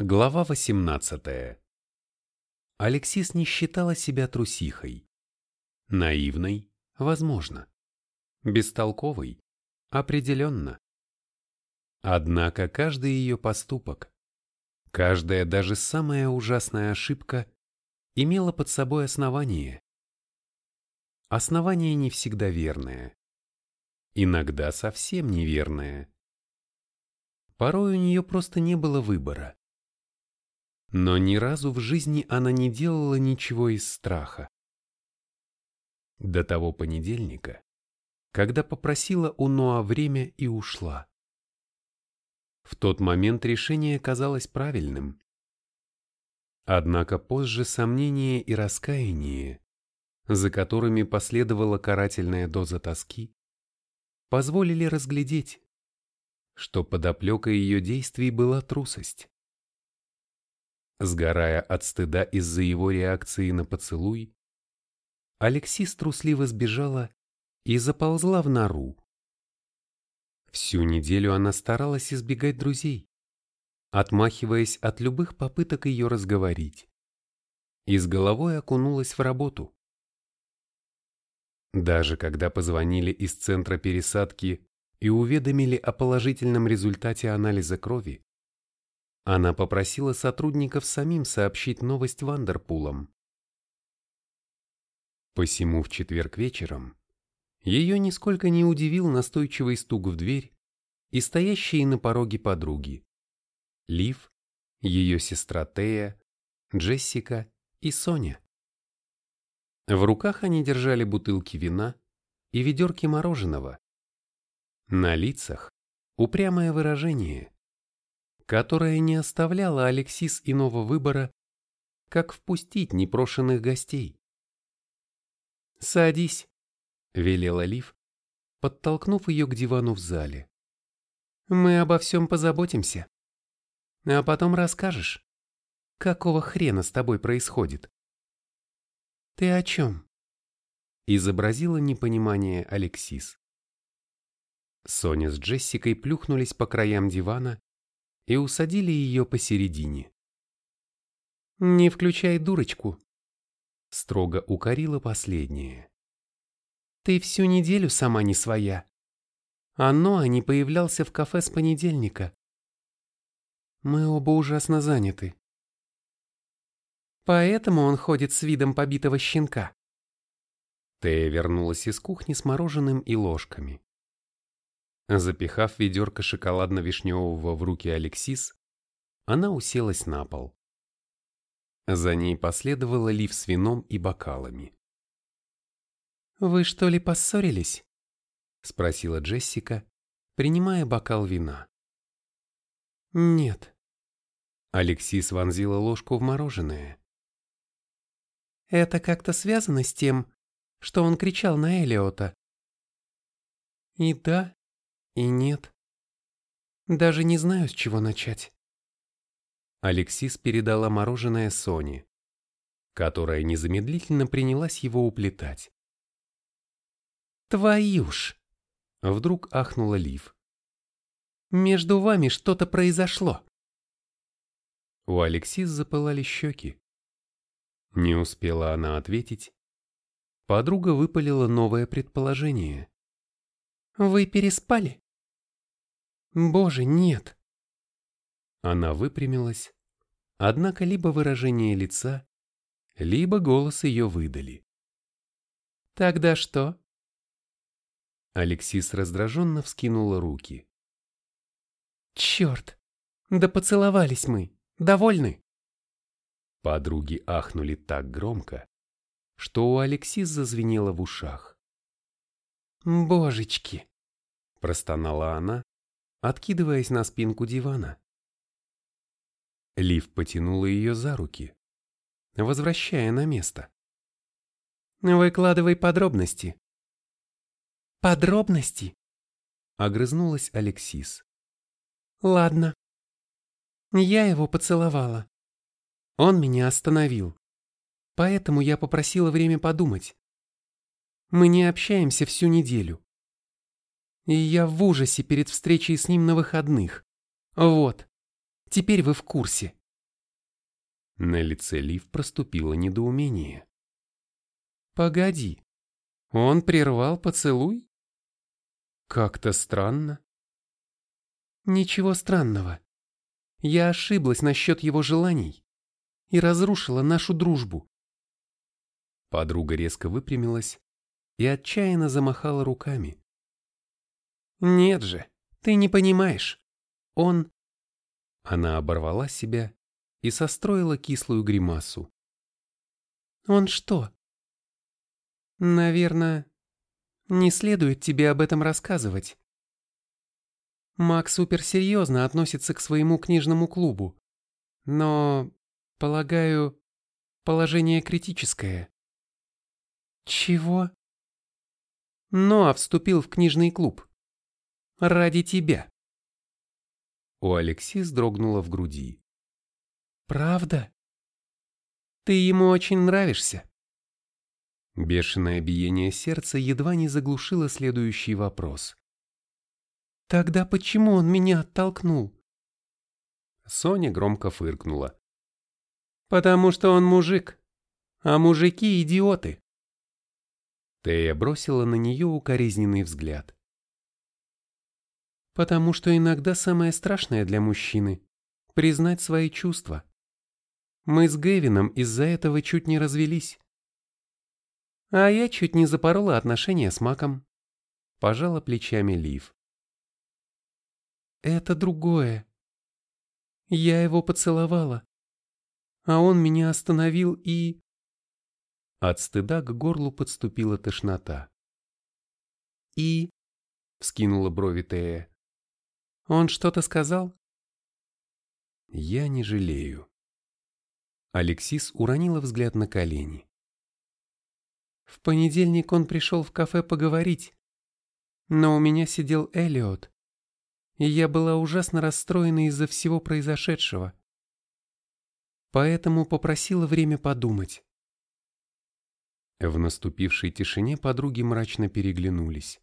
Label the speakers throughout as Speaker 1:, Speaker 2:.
Speaker 1: Глава 18. Алексис не считала себя трусихой. Наивной – возможно. Бестолковой – определенно. Однако каждый ее поступок, каждая даже самая ужасная ошибка имела под собой основание. Основание не всегда верное. Иногда совсем неверное. Порой у нее просто не было выбора. Но ни разу в жизни она не делала ничего из страха. До того понедельника, когда попросила у Ноа время и ушла. В тот момент решение казалось правильным. Однако позже сомнение и раскаяние, за которыми последовала карательная доза тоски, позволили разглядеть, что подоплекой ее действий была трусость. Сгорая от стыда из-за его реакции на поцелуй, Алексис трусливо сбежала и заползла в нору. Всю неделю она старалась избегать друзей, отмахиваясь от любых попыток ее разговорить, и с головой окунулась в работу. Даже когда позвонили из центра пересадки и уведомили о положительном результате анализа крови, она попросила сотрудников самим сообщить новость Вандерпулам. Посему в четверг вечером ее нисколько не удивил настойчивый стук в дверь и стоящие на пороге подруги. Лив, ее сестра Тея, Джессика и Соня. В руках они держали бутылки вина и ведерки мороженого. На лицах упрямое выражение – которая не оставляла Алексис иного выбора, как впустить непрошенных гостей. «Садись», — велела Лив, подтолкнув ее к дивану в зале. «Мы обо всем позаботимся. А потом расскажешь, какого хрена с тобой происходит». «Ты о чем?» — изобразила непонимание Алексис. Соня с Джессикой плюхнулись по краям дивана и усадили ее посередине. «Не включай дурочку», — строго укорила последняя. «Ты всю неделю сама не своя. А не появлялся в кафе с понедельника. Мы оба ужасно заняты. Поэтому он ходит с видом побитого щенка». Тея вернулась из кухни с мороженым и ложками. Запихав ведерко шоколадно-вишневого в руки Алексис, она уселась на пол. За ней последовала Лив с вином и бокалами. «Вы что ли поссорились?» — спросила Джессика, принимая бокал вина. «Нет». Алексис вонзила ложку в мороженое. «Это как-то связано с тем, что он кричал на Элиота?» «И да, и нет. Даже не знаю, с чего начать. Алексис передала мороженое Соне, которая незамедлительно принялась его уплетать. «Твою ж!» — вдруг ахнула Лив. «Между вами что-то произошло!» У Алексис запылали щеки. Не успела она ответить. Подруга выпалила новое предположение. «Вы переспали?» Боже, нет. Она выпрямилась, однако либо выражение лица, либо голос ее выдали. Тогда что? Алексис раздраженно вскинула руки. Черт! Да поцеловались мы! Довольны? Подруги ахнули так громко, что у Алексис зазвенело в ушах. «Божечки!» – простонала она, откидываясь на спинку дивана. Лив потянула ее за руки, возвращая на место. «Выкладывай подробности». «Подробности?» — огрызнулась Алексис. «Ладно. Я его поцеловала. Он меня остановил. Поэтому я попросила время подумать. Мы не общаемся всю неделю. И я в ужасе перед встречей с ним на выходных. Вот. Теперь вы в курсе. На лице Лив проступило недоумение.
Speaker 2: Погоди, он прервал поцелуй? Как-то странно. Ничего странного. Я ошиблась насчет его желаний и разрушила нашу дружбу.
Speaker 1: Подруга резко выпрямилась и отчаянно замахала руками.
Speaker 2: Нет же, ты не понимаешь. Он...
Speaker 1: Она оборвала себя и состроила кислую гримасу.
Speaker 2: Он что? Наверное, не следует тебе об этом рассказывать. Мак суперсерьезно относится к своему книжному клубу. Но, полагаю, положение критическое. Чего? Ноа вступил в книжный клуб. Ради тебя.
Speaker 1: У Алексис дрогнуло в груди.
Speaker 2: Правда? Ты ему очень нравишься.
Speaker 1: Бешеное биение сердца едва не заглушило следующий вопрос.
Speaker 2: Тогда почему он меня оттолкнул?
Speaker 1: Соня громко фыркнула.
Speaker 2: Потому что он мужик, а мужики идиоты.
Speaker 1: Тея бросила на нее укоризненный взгляд.
Speaker 2: Потому что иногда самое страшное для мужчины — признать свои чувства. Мы с Гэвином из-за этого чуть не развелись. А я чуть не запорола отношения с Маком. Пожала плечами Лив. Это другое. Я его поцеловала, а он меня остановил и...
Speaker 1: От стыда к горлу подступила тошнота.
Speaker 2: «И?» — вскинула брови Тея. «Он что-то сказал?»
Speaker 1: «Я не жалею». Алексис уронила взгляд на колени.
Speaker 2: В понедельник он пришел в кафе поговорить, но у меня сидел Элиот, и я была ужасно расстроена из-за всего произошедшего. Поэтому попросила время подумать.
Speaker 1: В наступившей тишине подруги мрачно переглянулись.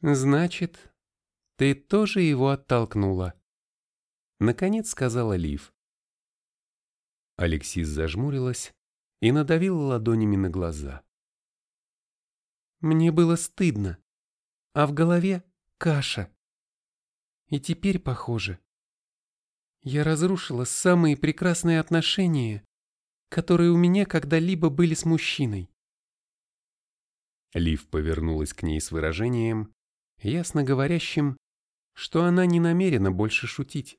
Speaker 2: «Значит, ты тоже его оттолкнула?» Наконец сказала Лив.
Speaker 1: Алексис зажмурилась, и надавила ладонями на глаза.
Speaker 2: Мне было стыдно, а в голове каша. И теперь, похоже, я разрушила самые прекрасные отношения, которые у меня когда-либо были с мужчиной.
Speaker 1: Лив повернулась к ней с выражением, ясно говорящим, что она не намерена больше шутить.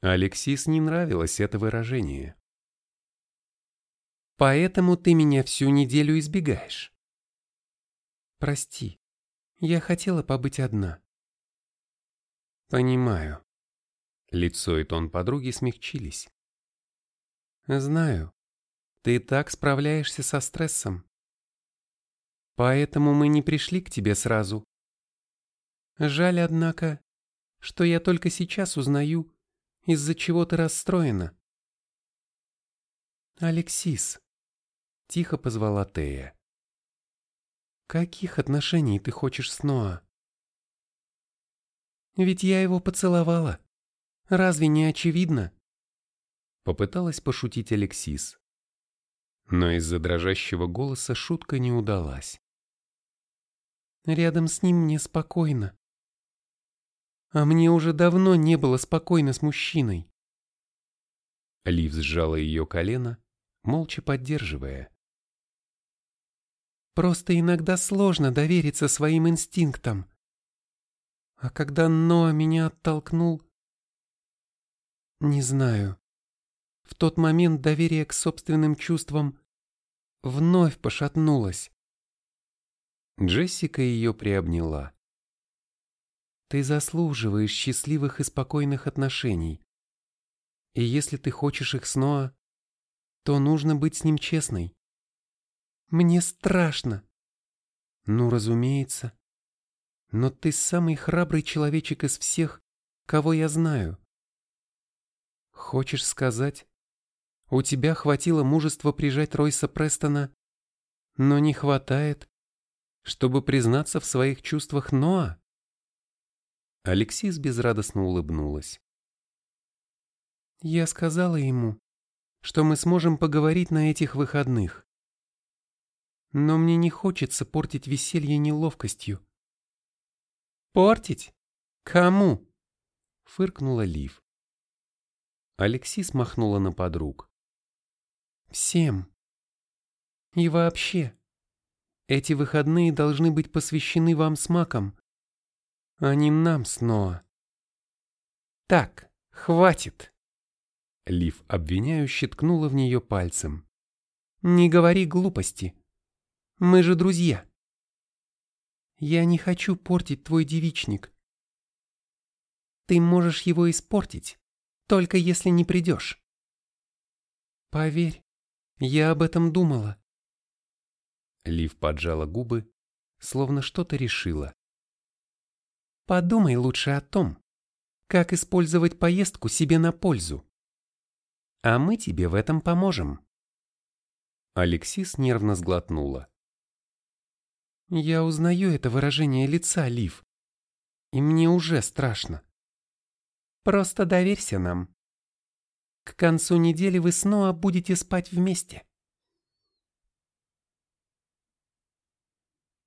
Speaker 1: Алексис не нравилось это выражение.
Speaker 2: Поэтому ты меня всю неделю избегаешь. Прости, я хотела побыть одна.
Speaker 1: Понимаю. Лицо и тон подруги смягчились.
Speaker 2: Знаю, ты так справляешься со стрессом. Поэтому мы не пришли к тебе сразу. Жаль, однако, что я только сейчас узнаю, из-за чего ты расстроена. Алексис, — тихо позвала Тея. «Каких отношений ты хочешь с Ноа?» «Ведь я его поцеловала. Разве не очевидно?»
Speaker 1: Попыталась пошутить Алексис. Но из-за дрожащего голоса шутка не удалась.
Speaker 2: «Рядом с ним мне спокойно. А мне уже давно не было спокойно с мужчиной».
Speaker 1: Лив сжала ее колено, молча поддерживая.
Speaker 2: Просто иногда сложно довериться своим инстинктам. А когда Ноа меня оттолкнул... Не знаю. В тот момент доверие к собственным чувствам вновь пошатнулось.
Speaker 1: Джессика ее приобняла.
Speaker 2: Ты заслуживаешь счастливых и спокойных отношений. И если ты хочешь их с Ноа, то нужно быть с ним честной. Мне страшно. Ну, разумеется. Но ты самый храбрый человечек из всех, кого я знаю. Хочешь сказать, у тебя хватило мужества прижать Ройса Престона, но не хватает, чтобы признаться в своих чувствах Ноа?
Speaker 1: Алексис безрадостно улыбнулась.
Speaker 2: Я сказала ему, что мы сможем поговорить на этих выходных. Но мне не хочется портить веселье неловкостью. Портить? Кому? Фыркнула Лив.
Speaker 1: Алексис махнула на подруг.
Speaker 2: Всем. И вообще, эти выходные должны быть посвящены вам с Маком, а не нам с Ноа. Так, хватит.
Speaker 1: Лив обвиняюще ткнула в нее пальцем.
Speaker 2: Не говори глупости. Мы же друзья. Я не хочу портить твой девичник. Ты можешь его испортить, только если не придешь. Поверь, я об этом думала.
Speaker 1: Лив поджала губы, словно что-то решила.
Speaker 2: Подумай лучше о том, как использовать поездку себе на пользу. А мы тебе в этом поможем.
Speaker 1: Алексис нервно сглотнула.
Speaker 2: Я узнаю это выражение лица, Лив. И мне уже страшно. Просто доверься нам. К концу недели вы снова будете спать вместе.